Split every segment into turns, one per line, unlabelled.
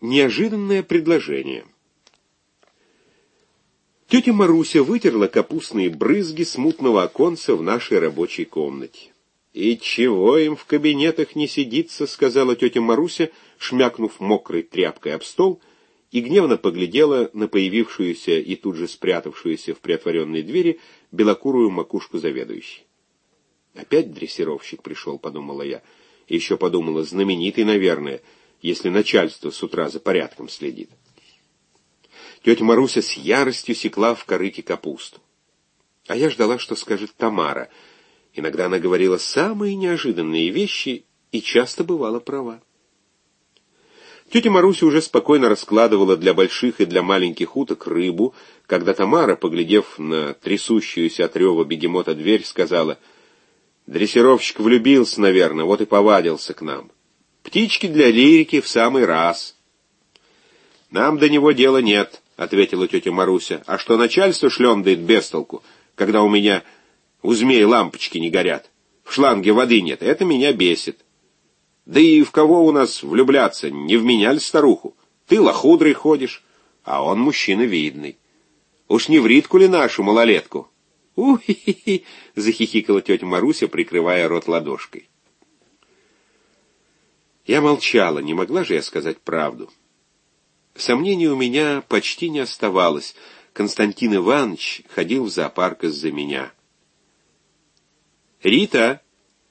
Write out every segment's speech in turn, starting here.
Неожиданное предложение. Тетя Маруся вытерла капустные брызги с мутного оконца в нашей рабочей комнате. «И чего им в кабинетах не сидится?» — сказала тетя Маруся, шмякнув мокрой тряпкой об стол, и гневно поглядела на появившуюся и тут же спрятавшуюся в приотворенной двери белокурую макушку заведующей. «Опять дрессировщик пришел», — подумала я. Еще подумала, знаменитый, наверное, если начальство с утра за порядком следит. Тетя Маруся с яростью секла в корыке капусту. А я ждала, что скажет Тамара. Иногда она говорила самые неожиданные вещи и часто бывала права. Тетя Маруся уже спокойно раскладывала для больших и для маленьких уток рыбу, когда Тамара, поглядев на трясущуюся от рева бегемота дверь, сказала, «Дрессировщик влюбился, наверное, вот и повадился к нам. Птички для лирики в самый раз». «Нам до него дела нет», — ответила тетя Маруся. «А что начальство шлендает без толку, когда у меня у змей лампочки не горят, в шланге воды нет, это меня бесит». Да и в кого у нас влюбляться, не в меня ли старуху? Ты лохудрый ходишь, а он мужчина видный. Уж не в Ритку ли нашу малолетку? «У-хи-хи!» — захихикала тетя Маруся, прикрывая рот ладошкой. Я молчала, не могла же я сказать правду. Сомнений у меня почти не оставалось. Константин Иванович ходил в зоопарк из-за меня. «Рита,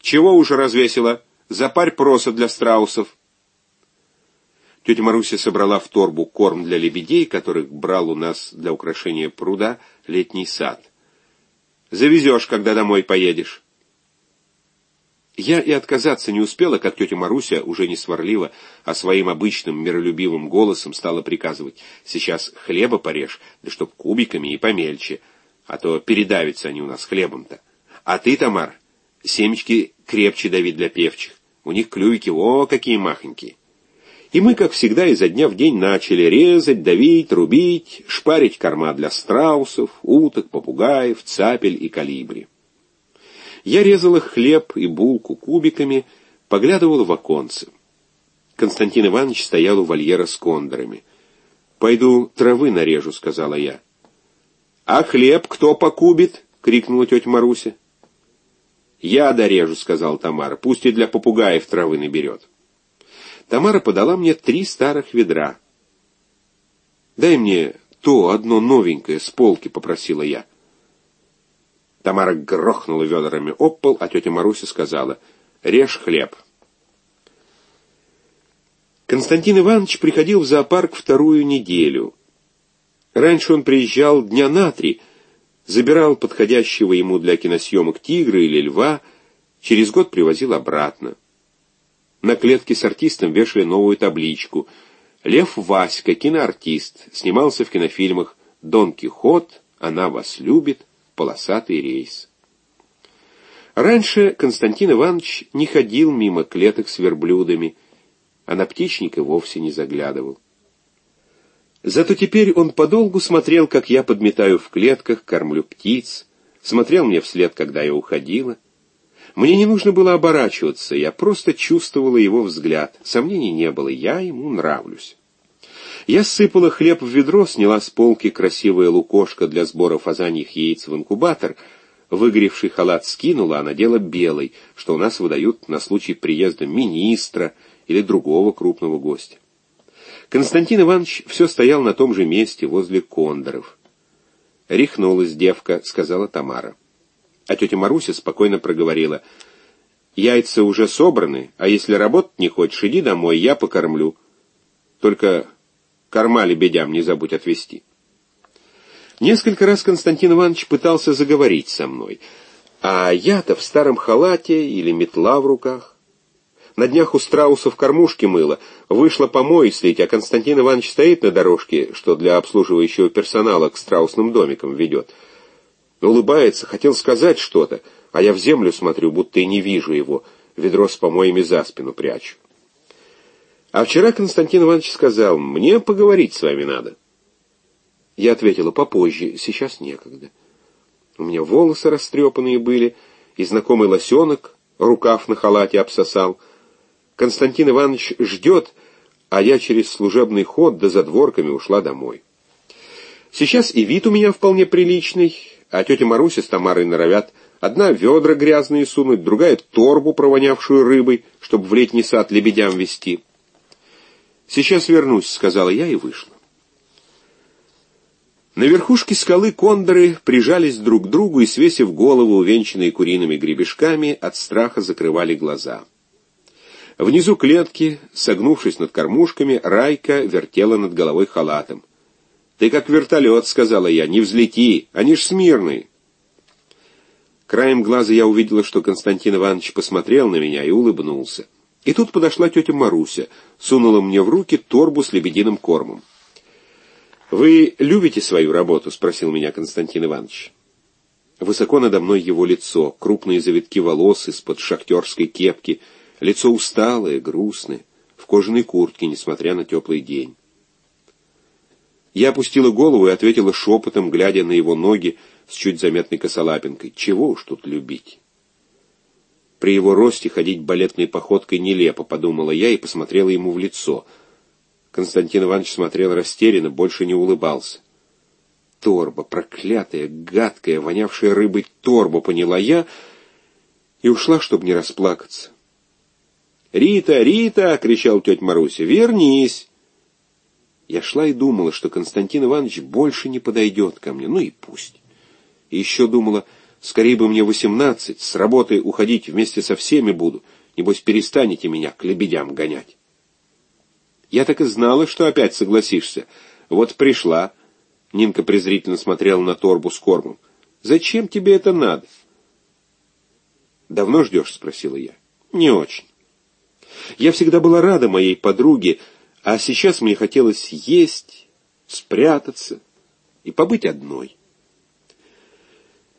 чего уже развесила?» Запарь проса для страусов. Тетя Маруся собрала в торбу корм для лебедей, которых брал у нас для украшения пруда летний сад. Завезешь, когда домой поедешь. Я и отказаться не успела, как тетя Маруся, уже не сварливо, а своим обычным миролюбивым голосом стала приказывать. Сейчас хлеба порежь, да чтоб кубиками и помельче, а то передавятся они у нас хлебом-то. А ты, Тамар, семечки крепче дави для певчих. У них клювики, о, какие махонькие. И мы, как всегда, изо дня в день начали резать, давить, рубить, шпарить корма для страусов, уток, попугаев, цапель и калибри. Я резала хлеб и булку кубиками, поглядывал в оконце. Константин Иванович стоял у вольера с кондорами. «Пойду травы нарежу», — сказала я. «А хлеб кто покубит?» — крикнула тетя Маруся. «Я дорежу», — сказал Тамара, — «пусть и для попугаев травы наберет». Тамара подала мне три старых ведра. «Дай мне то одно новенькое с полки», — попросила я. Тамара грохнула ведрами об пол, а тетя Маруся сказала, «Режь хлеб». Константин Иванович приходил в зоопарк вторую неделю. Раньше он приезжал дня на три, забирал подходящего ему для киносъемок тигра или льва, через год привозил обратно. На клетке с артистом вешали новую табличку. Лев Васька, киноартист, снимался в кинофильмах «Дон Кихот», «Она вас любит», «Полосатый рейс». Раньше Константин Иванович не ходил мимо клеток с верблюдами, а на птичника вовсе не заглядывал. Зато теперь он подолгу смотрел, как я подметаю в клетках, кормлю птиц, смотрел мне вслед, когда я уходила. Мне не нужно было оборачиваться, я просто чувствовала его взгляд. Сомнений не было, я ему нравлюсь. Я сыпала хлеб в ведро, сняла с полки красивое лукошко для сбора фазаньих яиц в инкубатор, выгоревший халат скинула, а надела белый, что у нас выдают на случай приезда министра или другого крупного гостя. Константин Иванович все стоял на том же месте, возле кондоров. «Рехнулась девка», — сказала Тамара. А тетя Маруся спокойно проговорила. «Яйца уже собраны, а если работать не хочешь, иди домой, я покормлю. Только корма лебедям не забудь отвезти». Несколько раз Константин Иванович пытался заговорить со мной, а я-то в старом халате или метла в руках. На днях у страусов кормушки мыло. Вышла помой слить, а Константин Иванович стоит на дорожке, что для обслуживающего персонала к страусным домикам ведет. Улыбается, хотел сказать что-то, а я в землю смотрю, будто и не вижу его. Ведро с помоями за спину прячу. А вчера Константин Иванович сказал, мне поговорить с вами надо. Я ответила, попозже, сейчас некогда. У меня волосы растрепанные были, и знакомый лосенок рукав на халате обсосал — Константин Иванович ждет, а я через служебный ход да задворками ушла домой. Сейчас и вид у меня вполне приличный, а тетя Маруся с Тамарой норовят одна ведра грязные сунуть, другая торбу, провонявшую рыбой, чтобы в летний сад лебедям вести. «Сейчас вернусь», — сказала я и вышла. На верхушке скалы кондоры прижались друг к другу и, свесив головы, увенчанные куриными гребешками, от страха закрывали глаза. Внизу клетки, согнувшись над кормушками, Райка вертела над головой халатом. «Ты как вертолет», — сказала я, — «не взлети, они ж смирные». Краем глаза я увидела, что Константин Иванович посмотрел на меня и улыбнулся. И тут подошла тетя Маруся, сунула мне в руки торбу с лебединым кормом. «Вы любите свою работу?» — спросил меня Константин Иванович. Высоко надо мной его лицо, крупные завитки волос из-под шахтерской кепки, лицо усталое, грустное, в кожаной куртке, несмотря на теплый день. Я опустила голову и ответила шепотом, глядя на его ноги с чуть заметной косолапинкой. Чего уж тут любить? При его росте ходить балетной походкой нелепо, подумала я и посмотрела ему в лицо — Константин Иванович смотрел растерянно, больше не улыбался. Торба, проклятая, гадкая, вонявшая рыбой торба, поняла я, и ушла, чтобы не расплакаться. «Рита, Рита!» — кричал тетя Маруся. «Вернись!» Я шла и думала, что Константин Иванович больше не подойдет ко мне, ну и пусть. И еще думала, скорее бы мне восемнадцать, с работы уходить вместе со всеми буду, небось перестанете меня к лебедям гонять. Я так и знала, что опять согласишься. Вот пришла. Нинка презрительно смотрела на торбу с кормом. Зачем тебе это надо? Давно ждешь? спросила я. Не очень. Я всегда была рада моей подруге, а сейчас мне хотелось есть, спрятаться и побыть одной.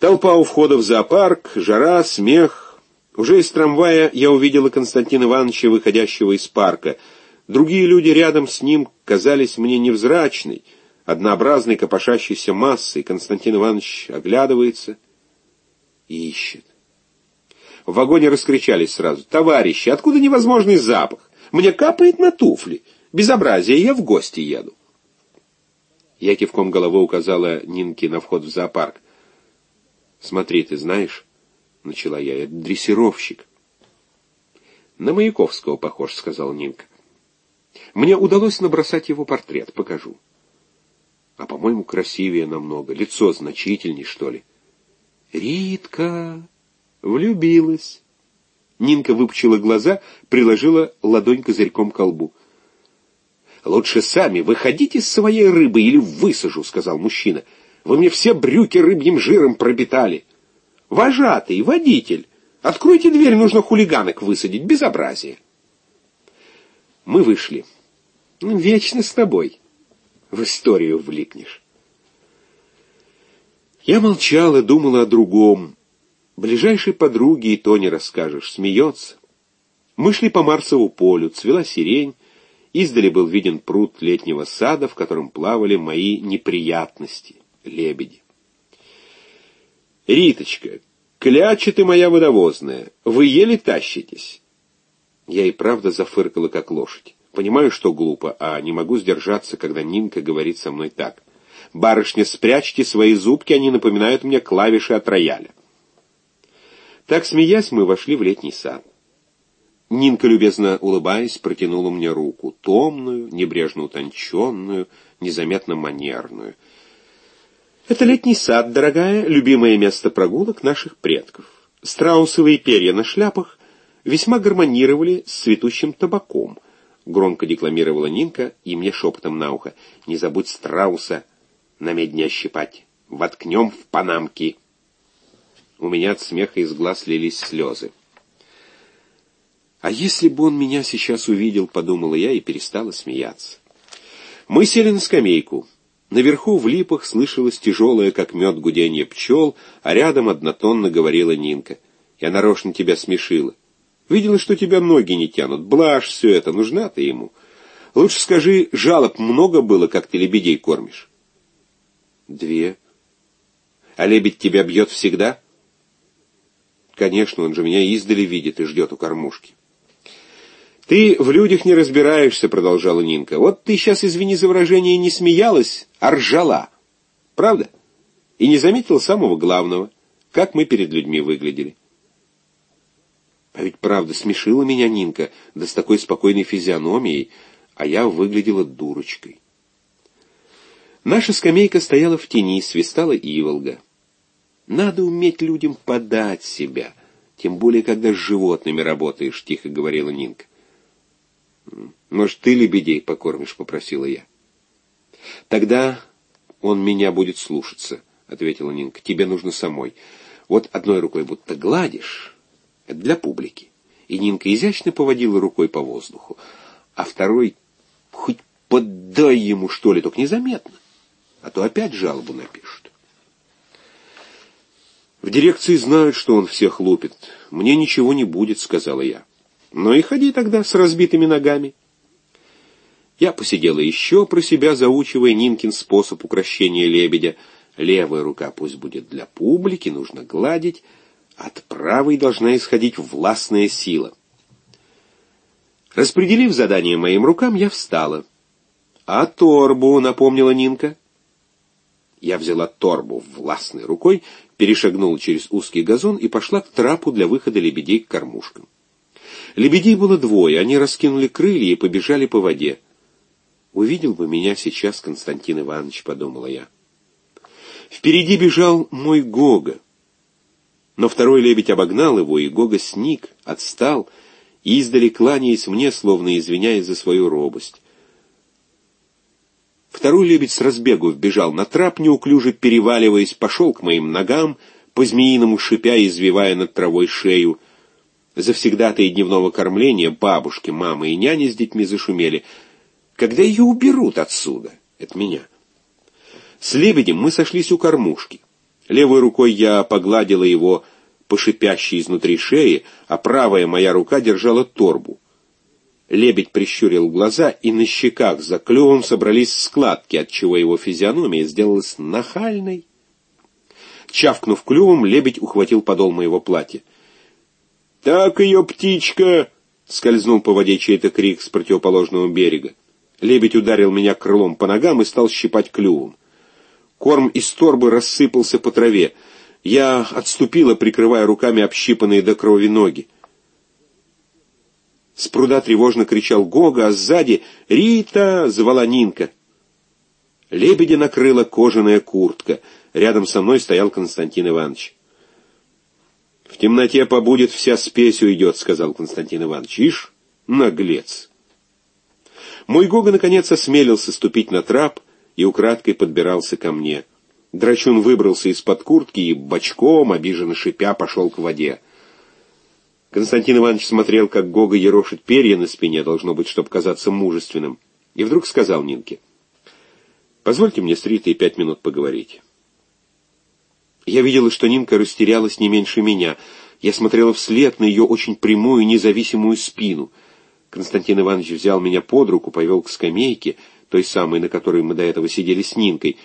Толпа у входа в зоопарк, жара, смех. Уже из трамвая я увидела Константина Ивановича, выходящего из парка — Другие люди рядом с ним казались мне невзрачной, однообразной копошащейся массой. Константин Иванович оглядывается и ищет. В вагоне раскричались сразу. «Товарищи, откуда невозможный запах? Мне капает на туфли. Безобразие, я в гости еду». Я кивком головы указала Нинке на вход в зоопарк. «Смотри, ты знаешь...» — начала я. «Это дрессировщик». «На Маяковского похож», — сказал Нинка. Мне удалось набросать его портрет, покажу. А, по-моему, красивее намного, лицо значительней, что ли. Ритка влюбилась. Нинка выпучила глаза, приложила ладонь козырьком к колбу. «Лучше сами выходите с своей рыбы или высажу», — сказал мужчина. «Вы мне все брюки рыбьим жиром пропитали. Вожатый, водитель, откройте дверь, нужно хулиганок высадить, безобразие». Мы вышли. Вечно с тобой. В историю влипнешь. Я молчал и думал о другом. Ближайшей подруге и то не расскажешь, смеется. Мы шли по Марсову полю, цвела сирень, издали был виден пруд летнего сада, в котором плавали мои неприятности, лебеди. «Риточка, кляча ты моя водовозная, вы еле тащитесь». Я и правда зафыркала, как лошадь. Понимаю, что глупо, а не могу сдержаться, когда Нинка говорит со мной так. «Барышня, спрячьте свои зубки, они напоминают мне клавиши от рояля». Так, смеясь, мы вошли в летний сад. Нинка, любезно улыбаясь, протянула мне руку, томную, небрежно утонченную, незаметно манерную. «Это летний сад, дорогая, любимое место прогулок наших предков. Страусовые перья на шляпах весьма гармонировали с цветущим табаком. Громко декламировала Нинка и мне шепотом на ухо. «Не забудь страуса на медне ощипать. Воткнем в панамки». У меня от смеха из глаз лились слезы. «А если бы он меня сейчас увидел?» — подумала я и перестала смеяться. Мы сели на скамейку. Наверху в липах слышалось тяжелое, как мед, гудение пчел, а рядом однотонно говорила Нинка. «Я нарочно тебя смешила. Видела, что тебя ноги не тянут. Блажь все это, нужна ты ему. Лучше скажи, жалоб много было, как ты лебедей кормишь? Две. А лебедь тебя бьет всегда? Конечно, он же меня издали видит и ждет у кормушки. «Ты в людях не разбираешься», — продолжала Нинка. «Вот ты сейчас, извини за выражение, не смеялась, а ржала. Правда? И не заметила самого главного, как мы перед людьми выглядели». А ведь правда смешила меня Нинка, да с такой спокойной физиономией, а я выглядела дурочкой. Наша скамейка стояла в тени, свистала иволга. Надо уметь людям подать себя, тем более, когда с животными работаешь, — тихо говорила Нинка. «Может, ты лебедей покормишь?» — попросила я. «Тогда он меня будет слушаться», — ответила Нинка. «Тебе нужно самой. Вот одной рукой будто гладишь, это для публики». И Нинка изящно поводила рукой по воздуху, а второй хоть поддай ему, что ли, только незаметно, а то опять жалобу напишут. В дирекции знают, что он всех лупит. Мне ничего не будет, сказала я. Но и ходи тогда с разбитыми ногами. Я посидела еще про себя, заучивая Нинкин способ укрощения лебедя. Левая рука пусть будет для публики, нужно гладить, от правой должна исходить властная сила. Распределив задание моим рукам, я встала. «А торбу?» — напомнила Нинка. Я взяла торбу властной рукой, перешагнула через узкий газон и пошла к трапу для выхода лебедей к кормушкам. Лебедей было двое, они раскинули крылья и побежали по воде. «Увидел бы меня сейчас Константин Иванович», — подумала я. Впереди бежал мой Гога. Но второй лебедь обогнал его, и Гога сник, отстал, издали кланяясь мне, словно извиняясь за свою робость. Второй лебедь с разбегу вбежал на трап, неуклюже переваливаясь, пошел к моим ногам, по-змеиному шипя и извивая над травой шею. Завсегдатые дневного кормления, бабушки, мамы и няни с детьми зашумели. Когда ее уберут отсюда? Это меня. С лебедем мы сошлись у кормушки. Левой рукой я погладила его по шипящей изнутри шеи, а правая моя рука держала торбу. Лебедь прищурил глаза, и на щеках за клювом собрались складки, отчего его физиономия сделалась нахальной. Чавкнув клювом, лебедь ухватил подол моего платья. «Так ее, птичка!» — скользнул по воде чей-то крик с противоположного берега. Лебедь ударил меня крылом по ногам и стал щипать клювом. Корм из торбы рассыпался по траве. Я отступила, прикрывая руками общипанные до крови ноги. С пруда тревожно кричал Гога, а сзади «Рита!» — звала Нинка. Лебедя накрыла кожаная куртка. Рядом со мной стоял Константин Иванович. «В темноте побудет, вся спесь уйдет», — сказал Константин Иванович. «Ишь, наглец!» Мой Гога, наконец, осмелился ступить на трап и украдкой подбирался ко мне. Драчун выбрался из-под куртки и бочком, обиженно шипя, пошел к воде. Константин Иванович смотрел, как Гога ерошит перья на спине, должно быть, чтобы казаться мужественным, и вдруг сказал Нинке, «Позвольте мне с Ритой пять минут поговорить». Я видела, что Нинка растерялась не меньше меня. Я смотрела вслед на ее очень прямую, независимую спину. Константин Иванович взял меня под руку, повел к скамейке, той самой, на которой мы до этого сидели с Нинкой.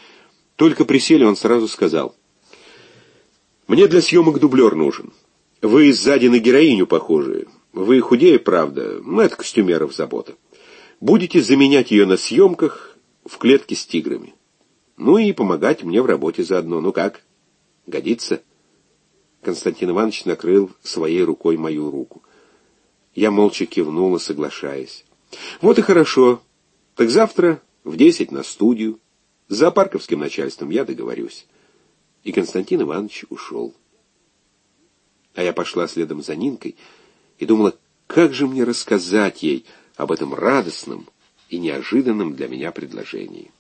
Только присели, он сразу сказал, «Мне для съемок дублер нужен». Вы сзади на героиню похожи. Вы худее, правда, но это костюмеров забота. Будете заменять ее на съемках в клетке с тиграми. Ну и помогать мне в работе заодно. Ну как? Годится?» Константин Иванович накрыл своей рукой мою руку. Я молча кивнула, соглашаясь. «Вот и хорошо. Так завтра в десять на студию. С зоопарковским начальством я договорюсь». И Константин Иванович ушел. А я пошла следом за Нинкой и думала, как же мне рассказать ей об этом радостном и неожиданном для меня предложении.